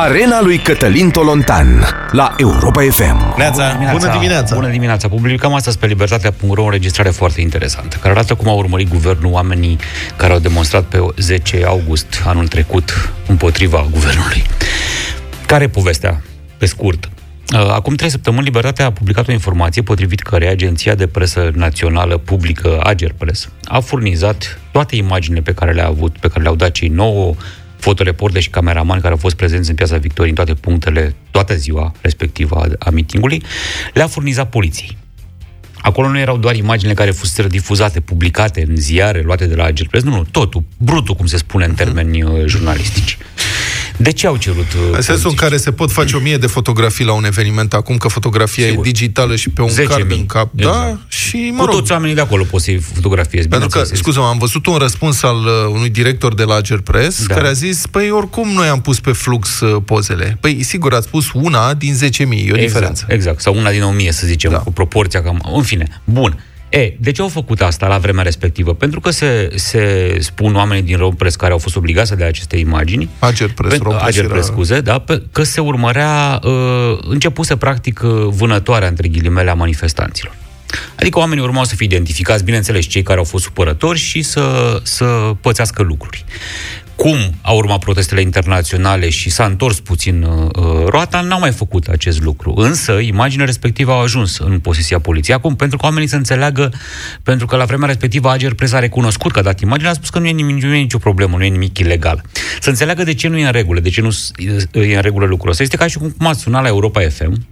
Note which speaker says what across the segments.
Speaker 1: Arena lui Cătălin Tolontan la Europa FM.
Speaker 2: Neața, bună dimineața!
Speaker 3: Bună dimineața! Publicăm astăzi pe Libertatea.ro o înregistrare foarte interesantă, care arată cum a urmărit guvernul oamenii care au demonstrat pe 10 august anul trecut împotriva guvernului. Care e povestea? Pe scurt. Uh, Acum trei săptămâni, Libertatea a publicat o informație potrivit care Agenția de Presă Națională Publică, Ager Press, a furnizat toate imaginile pe care le-a avut, pe care le-au dat cei nouă fotoreporte și cameramani care au fost prezenți în Piața Victoriei în toate punctele, toată ziua respectivă a, a mitingului, le-a furnizat poliției. Acolo nu erau doar imaginile care fuseseră difuzate, publicate în ziare, luate de la Ager Press, nu, nu, totul, brutul, cum se spune în termeni uh, jurnalistici. De ce au cerut uh,
Speaker 2: În sensul în
Speaker 3: polițiști?
Speaker 2: care se pot face o mie de fotografii la un eveniment acum, că fotografia
Speaker 3: Sigur.
Speaker 2: e digitală și pe un
Speaker 3: 10.000,
Speaker 2: card în cap. Da,
Speaker 3: exact.
Speaker 2: și mă
Speaker 3: Cu
Speaker 2: rog.
Speaker 3: toți oamenii de acolo poți să-i fotografiezi.
Speaker 2: Pentru că,
Speaker 3: bineînțeles.
Speaker 2: scuze am văzut un răspuns al uh, unui director de la Ager Press
Speaker 3: Da.
Speaker 2: care a zis, păi oricum noi am pus pe flux uh, pozele. Păi sigur, ați pus una din 10.000, e o
Speaker 3: exact,
Speaker 2: diferență.
Speaker 3: Exact, sau una din 1000, să zicem,
Speaker 2: Da.
Speaker 3: da. cu proporția cam... În fine, bun. E, de ce au făcut asta la vremea respectivă? Pentru că se, se spun oamenii din Rompress care au fost obligați să dea aceste imagini,
Speaker 2: Ager Press,
Speaker 3: Pentru-
Speaker 2: Rompress
Speaker 3: Ager
Speaker 2: era-
Speaker 3: Press, scuze, da, pe, că se urmărea, uh, începuse practic uh, vânătoarea, între ghilimele, a manifestanților. Adică oamenii urmau să fie identificați, bineînțeles, cei care au fost supărători și să, să pățească lucruri. Cum au urmat protestele internaționale și s-a întors puțin uh, uh, roata, n-au mai făcut acest lucru. Însă, imaginile respective au ajuns în posesia poliției. Acum, pentru că oamenii să înțeleagă, pentru că la vremea respectivă Ager Press a recunoscut că a dat imaginea, a spus că nu e, nimic, nu e nicio problemă, nu e nimic ilegal. Să înțeleagă de ce nu e în regulă, de ce nu s- e în regulă lucrul ăsta. Este ca și cum ați sunat la Europa FM,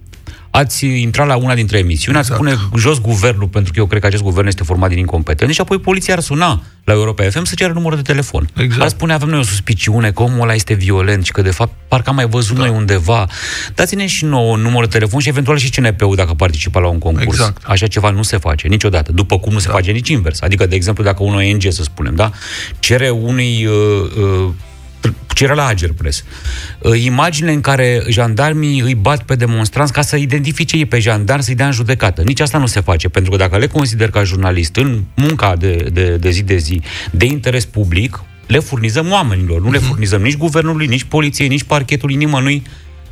Speaker 3: ați intrat la una dintre emisiuni, ați
Speaker 2: Exact.
Speaker 3: pune jos guvernul, pentru că eu cred că acest guvern este format din incompetenți, și apoi poliția ar suna la Europa FM să ceară numărul de telefon.
Speaker 2: Exact.
Speaker 3: Ar spune, avem noi o suspiciune că omul ăla este violent și că, de fapt, parcă am mai văzut da. noi undeva. Dați-ne și nouă un număr de telefon și eventual și CNP-ul dacă participa la un concurs.
Speaker 2: Exact.
Speaker 3: Așa ceva nu se face niciodată, după cum nu se face nici invers. Adică, de exemplu, dacă un ONG, să spunem, da, cere unui uh, uh, cere la Ager Press. Uh, Imagine în care jandarmii îi bat pe demonstranți ca să identifice ei pe jandarmi, să-i dea în judecată. Nici asta nu se face, pentru că dacă le consider ca jurnalist în munca de, de, de zi de zi, de interes public, le furnizăm oamenilor, nu le furnizăm nici guvernului, nici poliției, nici parchetului, nimănui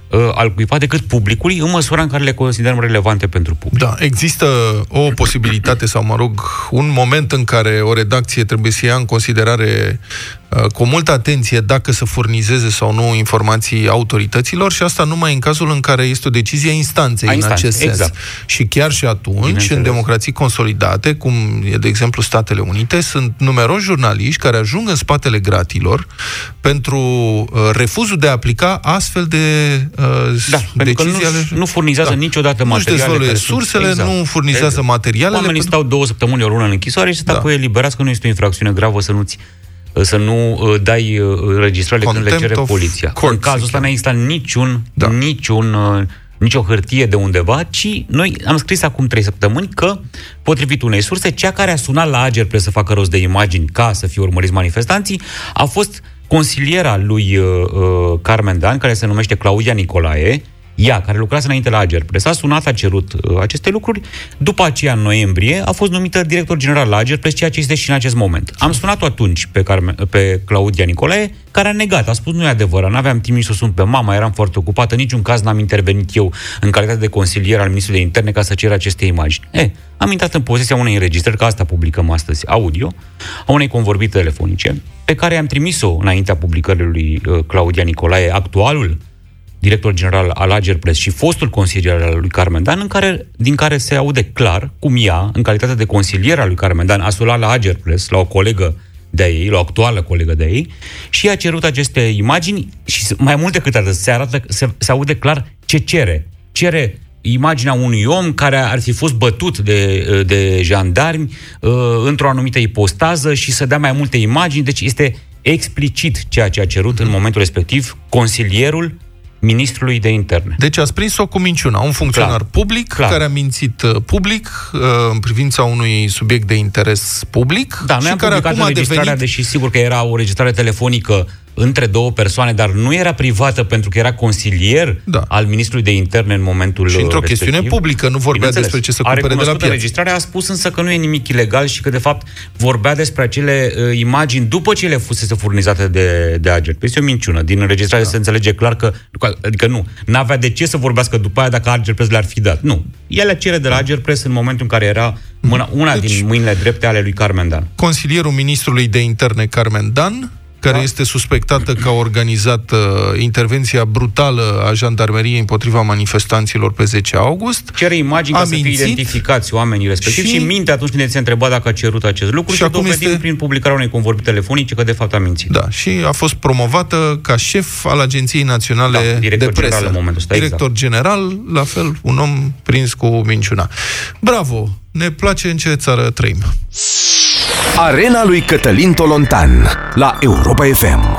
Speaker 3: uh, al cuiva decât publicului, în măsura în care le considerăm relevante pentru public.
Speaker 2: Da, există o posibilitate sau, mă rog, un moment în care o redacție trebuie să ia în considerare uh, cu multă atenție dacă să furnizeze sau nu informații autorităților și asta numai în cazul în care este o decizie a instanței
Speaker 3: A
Speaker 2: în
Speaker 3: instanței,
Speaker 2: acest sens.
Speaker 3: exact.
Speaker 2: Și chiar și atunci,
Speaker 3: Bineînțeles.
Speaker 2: în democrații consolidate, cum e de exemplu Statele Unite, sunt numeroși jurnaliști care ajung în spatele gratilor pentru uh, refuzul de a aplica astfel de uh,
Speaker 3: Da, pentru că
Speaker 2: decizii
Speaker 3: nu,
Speaker 2: ale...
Speaker 3: nu furnizează
Speaker 2: Da.
Speaker 3: niciodată
Speaker 2: Nu-și
Speaker 3: materiale.
Speaker 2: dezvăluie
Speaker 3: care sunt-
Speaker 2: sursele, nu furnizează materialele
Speaker 3: Oamenii
Speaker 2: pentru-
Speaker 3: stau două săptămâni, o lună în închisoare și se
Speaker 2: Da.
Speaker 3: da. eliberați că nu este o infracțiune gravă să nu-ți să nu uh, dai uh, înregistrările când le
Speaker 2: Contempt
Speaker 3: cere
Speaker 2: of
Speaker 3: poliția.
Speaker 2: court,
Speaker 3: în cazul
Speaker 2: se
Speaker 3: ăsta nu există niciun,
Speaker 2: Da.
Speaker 3: da. niciun, uh, nicio hârtie de undeva, ci noi am scris acum trei săptămâni că, potrivit unei surse, cea care a sunat la Ager Press să facă rost de imagini ca să fie urmăriți manifestanții a fost consiliera lui uh, uh, Carmen Dan, care se numește Claudia Nicolae, ea, care lucrase înainte la Ager Press, a sunat, a cerut uh, aceste lucruri. După aceea, în noiembrie, a fost numită director general la Ager Press, ceea ce este și în acest moment. Am sunat-o atunci pe, Carmen, pe Claudia Nicolae, care a negat, a spus nu e adevărat, n-aveam timp nici să sun pe mama, eram foarte ocupată, în niciun caz n-am intervenit eu în calitate de consilier al Ministrului de Interne ca să cer aceste imagini. E, am intrat în posesia unei înregistrări, că asta publicăm astăzi, audio, a unei convorbiri telefonice, pe care am trimis-o înaintea publicării lui uh, Claudia Nicolae, actualul director general al Ager Press și fostul consilier al lui Carmen Dan, în care, din care se aude clar cum ea, în calitate de consilier al lui Carmen Dan, a sunat la Ager Press, la o colegă de-a ei, la o actuală colegă de-a ei, și a cerut aceste imagini și mai mult decât atât, se arată, se, se aude clar ce cere. Cere imaginea unui om care ar fi fost bătut de, de jandarmi uh, într-o anumită ipostază și să dea mai multe imagini. Deci este explicit ceea ce a cerut în momentul respectiv consilierul ministrului de interne.
Speaker 2: Deci ați prins-o cu minciuna. Un funcționar
Speaker 3: Clar.
Speaker 2: public
Speaker 3: Clar.
Speaker 2: care a mințit uh, public uh, în privința unui subiect de interes public
Speaker 3: Da, noi
Speaker 2: și
Speaker 3: am
Speaker 2: care
Speaker 3: publicat
Speaker 2: acum a
Speaker 3: înregistrarea,
Speaker 2: devenit...
Speaker 3: deși sigur că era o registrare telefonică între două persoane, dar nu era privată pentru că era consilier
Speaker 2: Da.
Speaker 3: al ministrului de interne în momentul
Speaker 2: Și într-o
Speaker 3: respectiv.
Speaker 2: chestiune publică, nu vorbea
Speaker 3: Bineînțeles.
Speaker 2: despre ce să
Speaker 3: A
Speaker 2: cumpere de la
Speaker 3: recunoscut
Speaker 2: piață.
Speaker 3: înregistrarea, a spus însă că nu e nimic ilegal și că, de fapt, vorbea despre acele uh, imagini după ce ele fusese furnizate de, de Ager. Este o minciună. Din înregistrare da. se înțelege clar că, adică nu, n-avea de ce să vorbească după aia dacă Ager Press le-ar fi dat. Nu. El le cere de la Ager Press în momentul în care era mâna, una
Speaker 2: Deci-
Speaker 3: din mâinile drepte ale lui Carmen Dan.
Speaker 2: Consilierul ministrului de interne Carmen Dan, care
Speaker 3: Da.
Speaker 2: este suspectată că a organizat uh, intervenția brutală a jandarmeriei împotriva manifestanților pe 10 august.
Speaker 3: Cere imagini
Speaker 2: A
Speaker 3: ca să fie
Speaker 2: mințit
Speaker 3: identificați oamenii respectivi și,
Speaker 2: și-
Speaker 3: și minte atunci când se întreba dacă a cerut acest lucru
Speaker 2: Și
Speaker 3: și, și
Speaker 2: acum
Speaker 3: dovedim
Speaker 2: este-
Speaker 3: prin publicarea unei convorbi telefonice că de fapt a mințit.
Speaker 2: Da, și a fost promovată ca șef al Agenției Naționale
Speaker 3: Da, director
Speaker 2: de Presă.
Speaker 3: general în momentul ăsta,
Speaker 2: Director general, la fel, un om prins cu minciuna. Bravo! Ne place în ce țară trăim.
Speaker 1: Arena lui Cătălin Tolontan la Europa FM.